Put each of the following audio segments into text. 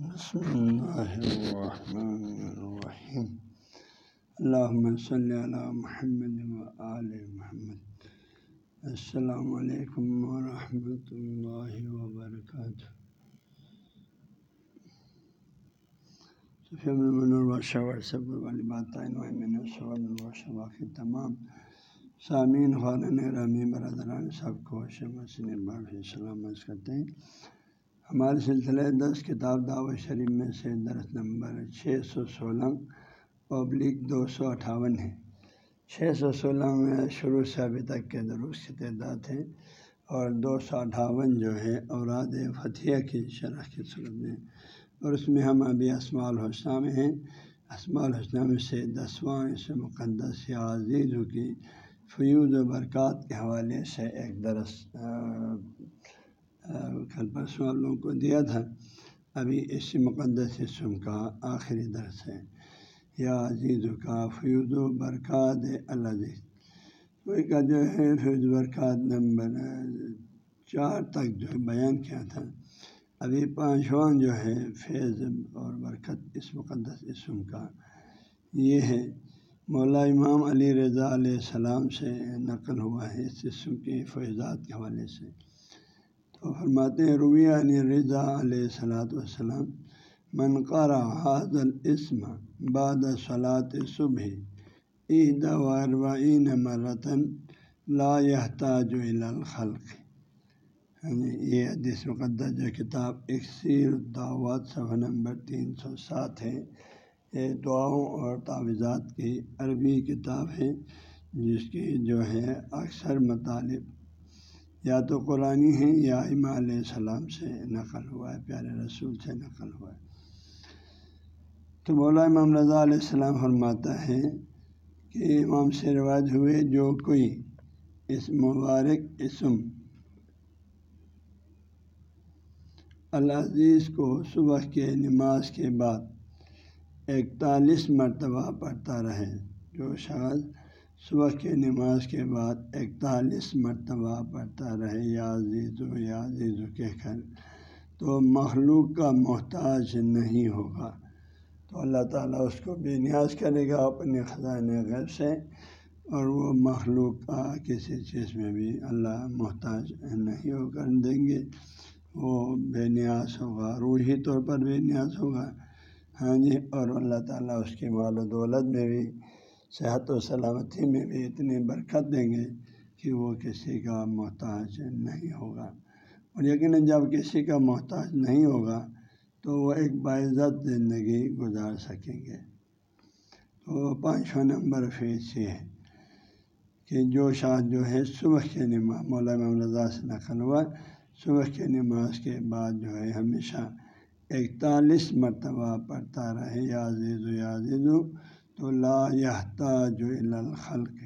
بسم اللہ الرحمن الرحیم۔ اللہم صلی علی محمد وآل محمد۔ السلام علیکم ورحمۃ اللہ وبرکاتہ۔ واٹسپ والی بات باقی تمام سامعین خالن رمی برادران، سب کو شمس نے شمع سلامت کرتے ہیں۔ ہمارے سلسلہ دس کتاب دعوت شریف میں سے درس نمبر چھ سو سولہ پبلک دو سو اٹھاون ہے۔ چھ سو سولہ میں شروع سے ابھی تک کے درست کی تعداد ہے اور دو سو اٹھاون جو ہے اوراد فتح کی شرح کی صورت میں۔ اور اس میں ہم ابھی اسماع الحسنہ میں ہیں۔ اسماع الحسنہ میں سے دسواں اس مقدس یا عزیز کی فیوز و برکات کے حوالے سے ایک درس کل پرسوں آپ لوگوں کو دیا تھا، ابھی اس مقدس اسم کا آخری درس ہے۔ یا عزیز کا فیوز و برکات العزیز کوئی کا جو ہے فیوز برکات نمبر چار تک جو ہے بیان کیا تھا۔ ابھی پانچواں جو ہے، فیض اور برکت اس مقدس اسم کا۔ یہ ہے، مولا امام علی رضا علیہ السلام سے نقل ہوا ہے اس اسم کے فیضات کے حوالے سے۔ تو فرماتے ہیں رویہ علی رضا علیہ السلاۃ والسلام منقرا حاض الاسم بعد صلاۃ صبح عید واربعین مرتن لا يحتاج الى الخلق. یعنی یہ حدیث مقدس جو کتاب اکثیر دعوت صفحہ نمبر تین سو سات ہے، یہ دعاؤں اور تعویذات کی عربی کتاب ہے، جس کی جو ہے اکثر مطالب یا تو قرآن ہیں یا اماں علیہ السلام سے نقل ہوا ہے، پیارے رسول سے نقل ہوا ہے۔ تو مولا امام رضا علیہ السلام فرماتا ہے کہ امام سے روایت ہوئے جو کوئی اس مبارک اسم العزیز کو صبح کے نماز کے بعد اکتالیس مرتبہ پڑھتا رہے، جو شخص صبح کے نماز کے بعد اکتالیس مرتبہ پڑھتا رہے یا عزیز و یا عزیز و کہہ کر، تو مخلوق کا محتاج نہیں ہوگا۔ تو اللہ تعالیٰ اس کو بے نیاز کرے گا اپنے خزانے غیر سے، اور وہ مخلوق کا کسی چیز میں بھی اللہ محتاج نہیں ہو کر دیں گے۔ وہ بے نیاز ہوگا، روحی طور پر بے نیاز ہوگا۔ ہاں جی اور اللہ تعالیٰ اس کی مال و دولت میں بھی صحت و سلامتی میں بھی اتنی برکت دیں گے کہ وہ کسی کا محتاج نہیں ہوگا۔ اور یقیناً جب کسی کا محتاج نہیں ہوگا تو وہ ایک باعزت زندگی گزار سکیں گے۔ تو پانچواں نمبر فیس یہ ہے کہ جو شاہ جو ہے صبح کے نماز، مولانا رضا سے نقل ہوا، صبح کے نماز کے بعد جو ہے ہمیشہ اکتالیس مرتبہ پڑھتا رہے، یا عزیز و یا عزیز تو لا جو الخلق،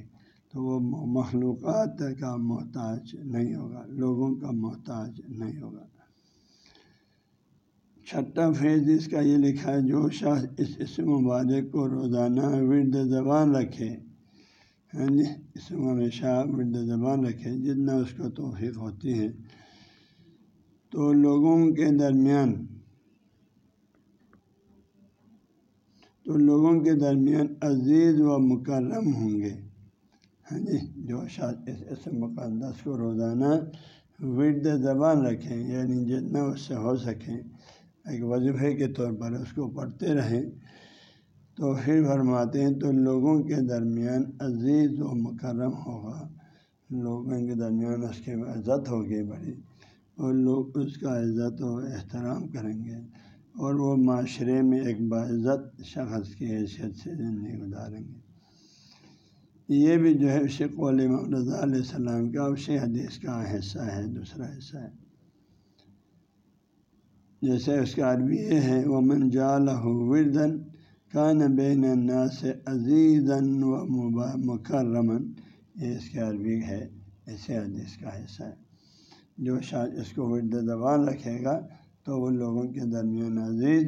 تو وہ مخلوقات کا محتاج نہیں ہوگا، لوگوں کا محتاج نہیں ہوگا۔ چھٹا فیض اس کا یہ لکھا ہے، جو شخص اس اسم مبارک کو روزانہ ورد زبان رکھے ہاں جی اس میں ہمیشہ ورد زبان رکھے، جتنا اس کو توفیق ہوتی ہے، تو لوگوں کے درمیان تو لوگوں کے درمیان عزیز و مکرم ہوں گے۔ ہاں جی جو شاید اس مقدس کو روزانہ ورد زبان رکھیں یعنی جتنا اس سے ہو سکیں، ایک وظیفے کے طور پر اس کو پڑھتے رہیں، تو پھر فرماتے ہیں تو لوگوں کے درمیان عزیز و مکرم ہوگا۔ لوگوں کے درمیان اس کی عزت ہوگی بڑی، اور لوگ اس کا عزت و احترام کریں گے۔ اور وہ معاشرے میں ایک باعزت شخص کی حیثیت سے زندگی گزاریں گے۔ یہ بھی جو ہے اسی قول رضا علیہ السلام کا اسی حدیث کا حصہ ہے، دوسرا حصہ ہے۔ جیسے اس کا عربی یہ ہے وہ من جال وردن کان بین سے عزیزن و مکرمن یہ اس کے عربی ہے ایسے حدیث کا حصہ ہے۔ جو شاید اس کو ورد زبان رکھے گا تو وہ لوگوں کے درمیان عزیز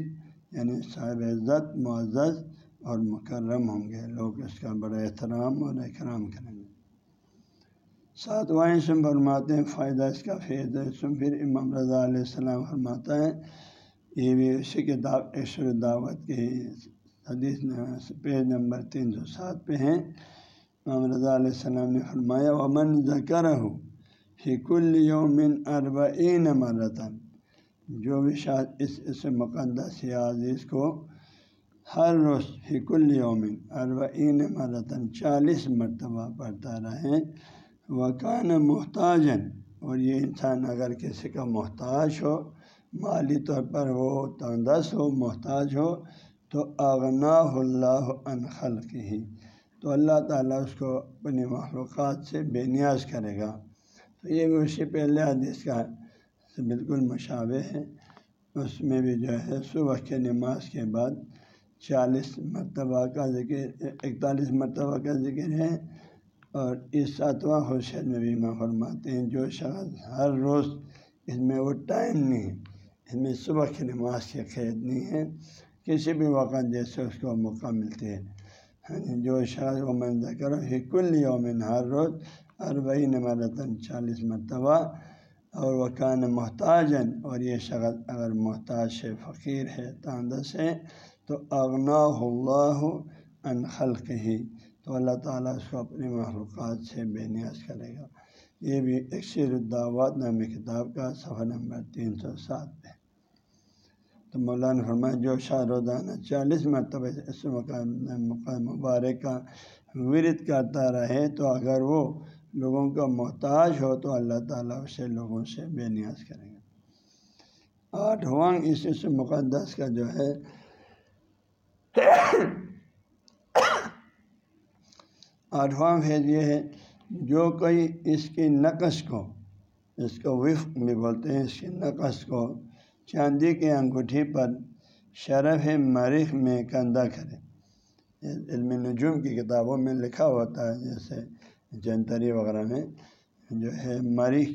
یعنی صاحب عزت، معزز اور مکرم ہوں گے۔ لوگ اس کا بڑا احترام اور احترام کریں گے۔ ساتواں اسم فرماتے ہیں، فائدہ اس کا فیض اسم پھر امام رضا علیہ السلام فرماتا ہے، یہ بھی اسی کتاب عشر دعوت کے حدیث پیج نمبر تین سو سات پہ ہیں۔ محمد رضا علیہ السلام نے فرمایا امن ذکر ہو فیق الومن اربعین مرتن جو بھی شاید اس اس مقدس یا عزیز کو ہر روز فیق الومن اربعین مرتن چالیس مرتبہ پڑھتا رہیں وکان محتاجن اور یہ انسان اگر کسی کا محتاج ہو، مالی طور پر وہ تندس ہو، محتاج ہو، تو اغنا اللہ خلق ہی تو اللہ تعالیٰ اس کو اپنی معلومات سے بے نیاز کرے گا۔ تو یہ بھی اسی پہلے حدیث کا بالکل مشابہ ہے اس میں بھی جو ہے صبح کے نماز کے بعد چالیس مرتبہ کا ذکر اکتالیس مرتبہ کا ذکر ہے۔ اور اس ساتواں حوصیت میں بھی میں فرماتے ہیں جو شخص ہر روز اس میں وہ ٹائم نہیں ہے اس میں صبح کی نماز کی قید نہیں ہے کسی بھی وقت جیسے اس کو موقع ملتے ہے ہاں جی، جو شاید و منظر کرو کل یومن ہر روز اربعین مرتن چالیس مرتبہ اور وہ کان محتاجن اور یہ شخص اگر محتاج ہے، فقیر ہے، تاندس ہے، تو اغنا اللہ ان خلق ہی تو اللہ تعالیٰ اس کو اپنی معلومات سے بے نیاز کرے گا۔ یہ بھی اکثر الدعوات نامی کتاب کا صفحہ نمبر تین سو سات پہ تو مولانا فرمایا، جو شاہ روزانہ چالیس مرتبہ اس مقام مبارک کا ورد کرتا رہے، تو اگر وہ لوگوں کا محتاج ہو تو اللہ تعالیٰ اسے لوگوں سے بے نیاز کریں گے۔ آٹھواں اس اس مقدس کا جو ہے آٹھواں فیض یہ ہے، جو کوئی اس کی نقش کو، اس کو وفق بھی بولتے ہیں، اس کی نقش کو چاندی کے انگوٹھی پر شرف مریخ میں کندہ کرے۔ علم نجوم کی کتابوں میں لکھا ہوتا ہے، جیسے جنتری وغیرہ میں جو ہے مریخ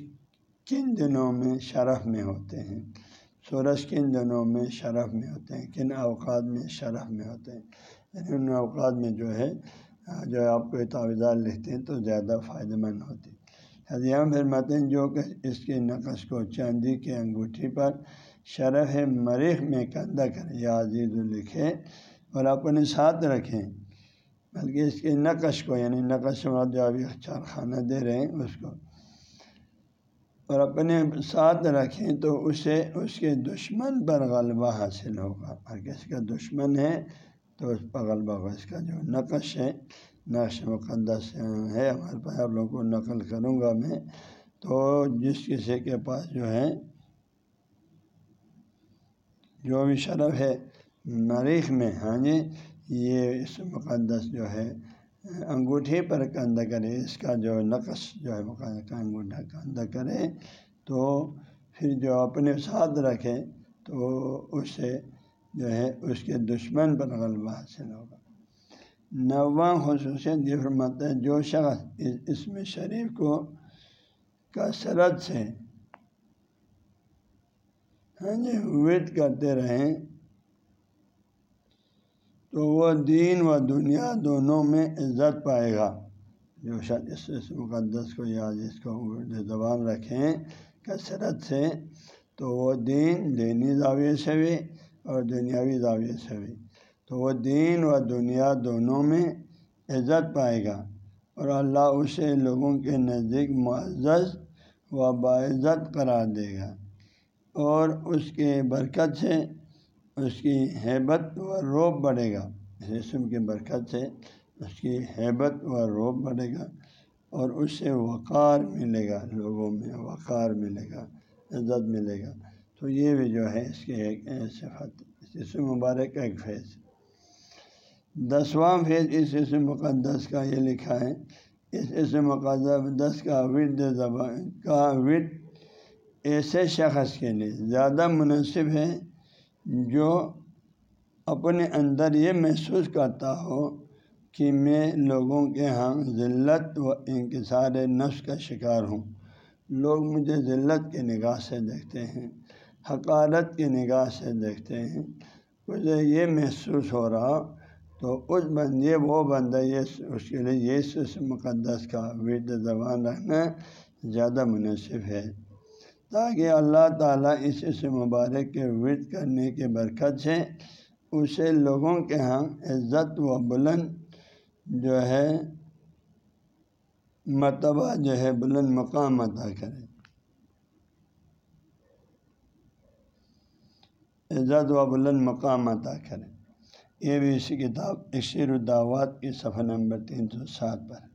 کن دنوں میں شرف میں ہوتے ہیں؟ سورج کن دنوں میں شرف میں ہوتے ہیں؟ کن اوقات میں شرف میں ہوتے ہیں؟ یعنی ان اوقات میں جو ہے، جو آپ کو تعویذات لکھتے ہیں تو زیادہ فائدہ مند ہوتی حضیام فرماتے ہیں، جو کہ اس کے نقش کو چاندی کے انگوٹھی پر شرح مریخ میں کندہ کریں یا عزیز لکھے اور اپنے ساتھ رکھیں۔ بلکہ اس کے نقش کو یعنی نقش جو ابھی چار خانہ دے رہے ہیں، اس کو۔ اور اپنے ساتھ رکھیں تو اسے، اس کے دشمن پر غلبہ حاصل ہوگا۔ اور کس کا دشمن ہے، تو اس پر غلبہ ہوگا۔ اس کا جو نقش ہے، نقش مقدس ہے، ہمارے پاس آپ لوگوں کو نقل کروں گا میں۔ تو جس کسی کے پاس جو ہے، جو بھی شرف ہے، مریخ میں ہاں جی یہ اس مقدس جو ہے انگوٹھی پر کندہ کرے، اس کا جو نقش جو ہے، مقدس انگوٹھا کندہ کرے، تو پھر جو اپنے ساتھ رکھے، تو اس سے جو ہے، اس کے دشمن پر غلبہ حاصل ہوگا۔ نواں خصوصیت یہ فرماتا ہے، جو شخص اس میں شریف کو کثرت سے ہاں جی ویٹ کرتے رہیں تو وہ دین و دنیا دونوں میں عزت پائے گا۔ جو شاید اس اس مقدس کو یا جس کو زبان رکھیں، کثرت سے۔ تو وہ دین دینی زاویے سے بھی اور دنیاوی زاویے سے بھی۔ تو وہ دین و دنیا دونوں میں عزت پائے گا اور اللہ اسے لوگوں کے نزدیک معزز و باعزت قرار دے گا اور اس کے برکت سے اس کی حیبت و روب بڑھے گا۔ اس اسم کی برکت سے اس کی حیبت و روب بڑھے گا اور اس سے وقار ملے گا، لوگوں میں وقار ملے گا، عزت ملے گا۔ تو یہ بھی جو ہے، اس کے ایک صفت اس مبارک ایک فیض۔ دسواں فیض اس اسم مقدس کا، یہ لکھا ہے، اس اسم مقدس کا ورد زبان، کا ورد ایسے شخص کے لیے زیادہ مناسب ہے جو اپنے اندر یہ محسوس کرتا ہو کہ میں لوگوں کے ہاں ذلت و انکسار نفس کا شکار ہوں۔ لوگ مجھے ذلت کے نگاہ سے دیکھتے ہیں، حقارت کی نگاہ سے دیکھتے ہیں۔ مجھے یہ محسوس ہو رہا تو اس بند یہ وہ بندہ یہ اس کے لیے یہ مقدس کا ورد زبان رکھنا زیادہ مناسب ہے۔ تاکہ اللہ تعالیٰ اس اس مبارک کے ورد کرنے کے برکت سے اسے لوگوں کے ہاں عزت و بلند جو ہے، مرتبہ جو ہے، بلند مقام عطا کرے۔ عزت و بلند مقام عطا کرے۔ یہ بھی اسی کتاب اکشیر الدعوات کی صفحہ نمبر تین سو سات پر۔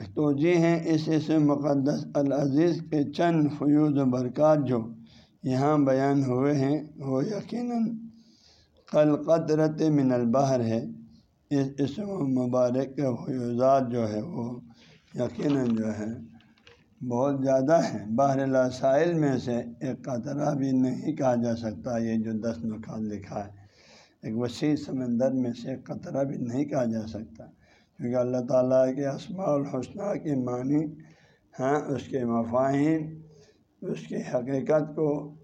توجہ ہیں اس اس مقدس العزیز کے چند فیوز و برکات جو یہاں بیان ہوئے ہیں، وہ یقیناً قلقطرت من البحر ہے۔ اس اسم مبارک کے فیوزات جو ہے، وہ یقیناً جو ہے بہت زیادہ ہے باہر لاسائل میں سے ایک قطرہ بھی نہیں کہا جا سکتا، یہ جو دس نکات لکھا ہے، ایک وسیع سمندر میں سے ایک قطرہ بھی نہیں کہا جا سکتا۔ کیونکہ اللہ تعالیٰ کے اسماع الحسنہ کے معنی ہیں، اس کے مفاہم اس کی حقیقت کو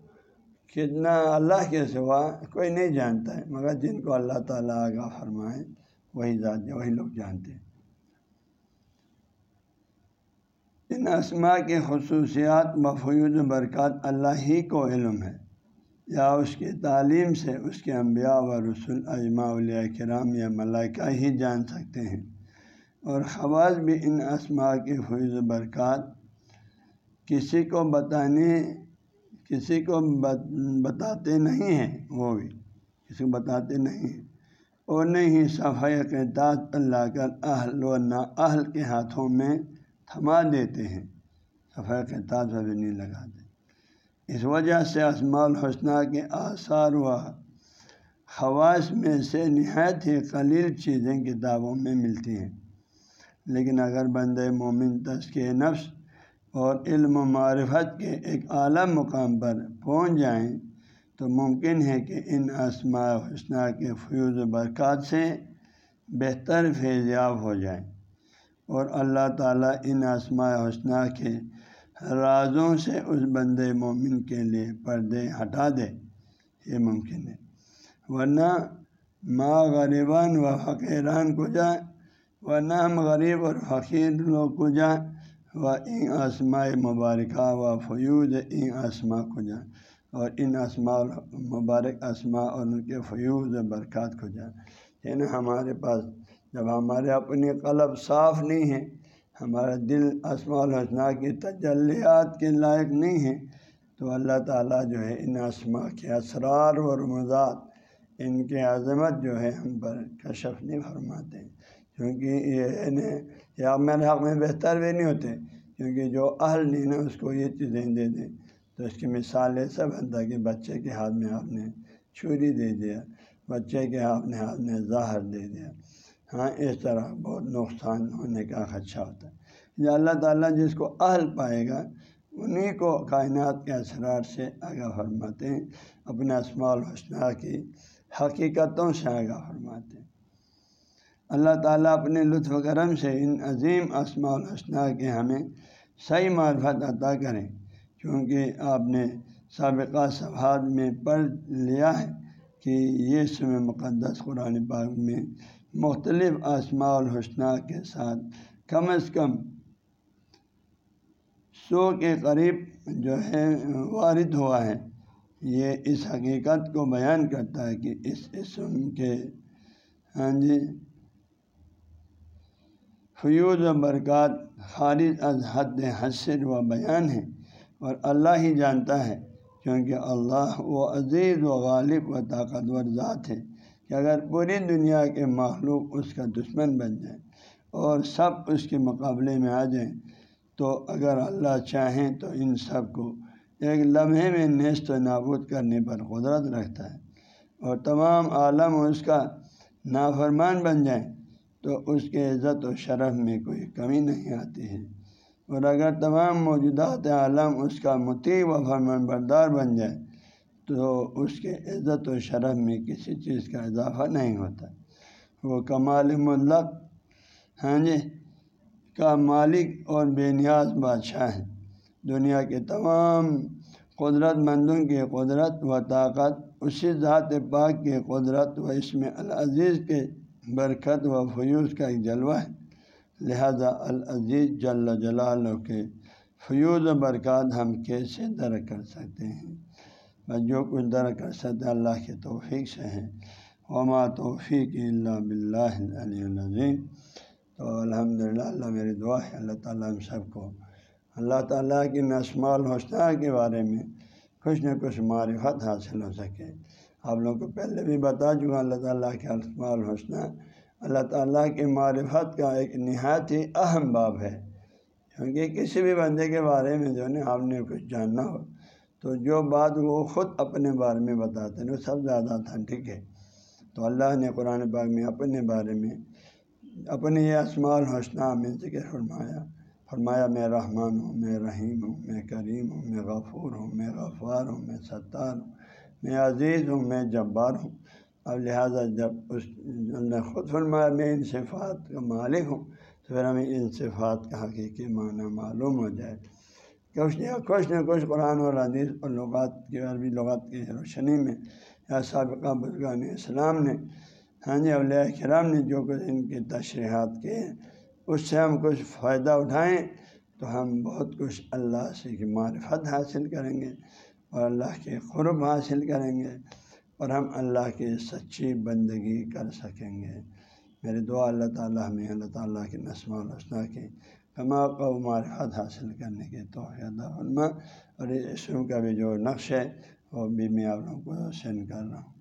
کتنا اللہ کے سوا کوئی نہیں جانتا ہے، مگر جن کو اللہ تعالیٰ آگاہ فرمائے، وہی ذات وہی لوگ جانتے ہیں۔ ان اسماء کے خصوصیات مفید برکات اللہ ہی کو علم ہے، یا اس کی تعلیم سے اس کے انبیاء و رسول، اجماع علیہ کرام یا ملائکہ ہی جان سکتے ہیں۔ اور خواص بھی ان اسماء کے فیض برکات۔ کسی کو بتانے، کسی کو بتاتے نہیں ہیں، وہ بھی کسی کو بتاتے نہیں ہیں۔ اور نہیں ہی صفائی تعداد اللہ کر اہل و نا، اہل کے ہاتھوں میں تھما دیتے ہیں۔ صفائی کے تعداد بھی نہیں لگاتے اس وجہ سے اسماع الحسنہ کے آثار و خواص میں سے نہایت ہی قلیل چیزیں کتابوں میں ملتی ہیں۔ لیکن اگر بند مومن تسک نفس اور علم و معرفت کے ایک اعلیٰ مقام پر پہنچ جائیں، تو ممکن ہے کہ ان اسماع حسنہ کے فیوز و برکات سے بہتر فیضیاب ہو جائیں۔ اور اللہ تعالیٰ ان اسماع حسنہ کے رازوں سے اس بند مومن کے لیے پردے ہٹا دے۔ یہ ممکن ہے۔ ورنہ ماں غریبان و فقیران کو جائے ورنہ ہم غریب اور فقیر لوگ کو جائیں و ان آسماء مبارکہ و فیوز ان آسما کو جائیں اور ان آسما مبارک آسما اور ان کے فیوز برکات کو جائیں یعنی ہمارے پاس جب ہمارے اپنی قلب صاف نہیں ہے، ہمارا دل اسماء الحسنہ کی تجلیات کے لائق نہیں ہے، تو اللہ تعالیٰ جو ہے ان اسماء کے اسرار و رمضات، ان کے عظمت جو ہے ہم پر کشف نہیں فرماتے۔ کیونکہ یہ یا میرے حق میں بہتر بھی نہیں ہوتے، کیونکہ جو اہل نہیں اس کو یہ چیزیں دے دیں۔ تو اس کی مثال ایسا بنتا کہ بچے کے ہاتھ میں آپ نے چھری دے دیا، بچے کے ہاتھ نے ہاتھ میں ظاہر دے دیا۔ ہاں اس طرح بہت نقصان ہونے کا خدشہ ہوتا ہے۔ یا اللہ تعالیٰ جس کو اہل پائے گا انہیں کو کائنات کے اثرات سے آگاہ فرماتے ہیں، اپنے اسماع الحسنہ کی حقیقتوں سے آگاہ فرماتے ہیں۔ اللہ تعالیٰ اپنے لطف کرم سے ان عظیم اسماع الحسنہ کے ہمیں صحیح معرفت عطا کریں۔ کیونکہ آپ نے سابقہ صفحات میں پڑھ لیا ہے کہ یہ سم مقدس قرآن پاک میں مختلف آسماء الحسنہ کے ساتھ کم از کم سو کے قریب جو ہے وارد ہوا ہے۔ یہ اس حقیقت کو بیان کرتا ہے کہ اس اسم کے ہاں جی فیوز و برکات خارج از حد حسر و بیان ہے اور اللہ ہی جانتا ہے کیونکہ اللہ وہ عزیز و غالب و طاقتور ذات ہے کہ اگر پوری دنیا کے معلوم اس کا دشمن بن جائیں اور سب اس کے مقابلے میں آ جائیں تو اگر اللہ چاہیں تو ان سب کو ایک لمحے میں نیست و نابود کرنے پر قدرت رکھتا ہے اور تمام عالم اس کا نافرمان بن جائیں تو اس کے عزت و شرف میں کوئی کمی نہیں آتی ہے۔ اور اگر تمام موجودات عالم اس کا متی و فرمان بردار بن جائے تو اس کے عزت و شرف میں کسی چیز کا اضافہ نہیں ہوتا۔ وہ کمال مطلق ہاں جی کا مالک اور بے نیاز بادشاہ ہیں۔ دنیا کے تمام قدرت مندوں کی قدرت و طاقت، اسی ذات پاک کی قدرت و اس میں العزیز کے برکت و فیوز کا ایک جلوہ ہے۔ لہذا العزیز جل جلال کے فیوز و برکات ہم کیسے درک کر سکتے ہیں؟ بس جو کچھ درک کر سکتے اللہ کے توفیق سے ہیں۔ وما توفیق اللہ بلّہ علیہ العظیم۔ تو الحمد للہ اللہ میری دعا ہے۔ اللہ تعالیٰ ہم سب کو، اللہ تعالیٰ کی نسم الحسنہ کے بارے میں کچھ نہ کچھ معرفت حاصل ہو سکے۔ آپ لوگوں کو پہلے بھی بتا چکا اللہ تعالیٰ کے اسماع الحسنہ اللہ تعالیٰ کی معرفت کا ایک نہایت ہی اہم باب ہے۔ کیونکہ کسی بھی بندے کے بارے میں جو ہے آپ نے کچھ جاننا ہو، تو جو بات وہ خود اپنے بارے میں بتاتے ہیں، وہ سب زیادہ ٹھیک ہے۔ تو اللہ نے قرآن باغ میں اپنے بارے میں اپنے یہ اسماع الحسنہ میں ذکر فرمایا۔ فرمایا، میں رحمان ہوں، میں رحیم ہوں، میں کریم ہوں، میں غفور ہوں، میں غفار ہوں، میں ستار ہوں۔ میں عزیز ہوں، میں جبار ہوں۔ اب لہٰذا جب اس نے خود فرمایا، میں ان صفات کا مالک ہوں، تو پھر ہمیں ان صفات کا حقیقی معنی معلوم ہو جائے۔ کچھ نہ کچھ نہ کچھ قرآن اور حدیث اور لغات کی عربی لغات کی روشنی میں یا سابقہ بزرگان اسلام نے ہاں جی اولیاء کرام نے جو کچھ ان کی تشریحات کیے اس سے ہم کچھ فائدہ اٹھائیں تو ہم بہت کچھ اللہ سے کی معرفت حاصل کریں گے۔ اور اللہ کے قرب حاصل کریں گے اور ہم اللہ کی سچی بندگی کر سکیں گے۔ میرے دعا اللہ تعالیٰ ہمیں، اللہ تعالیٰ کے نسم السنا کی کما کو معرفت حاصل کرنے کے توحید علما اور اس کا بھی جو نقش ہے، وہ بھی میں آپ لوگوں کو سینڈ کر رہا ہوں۔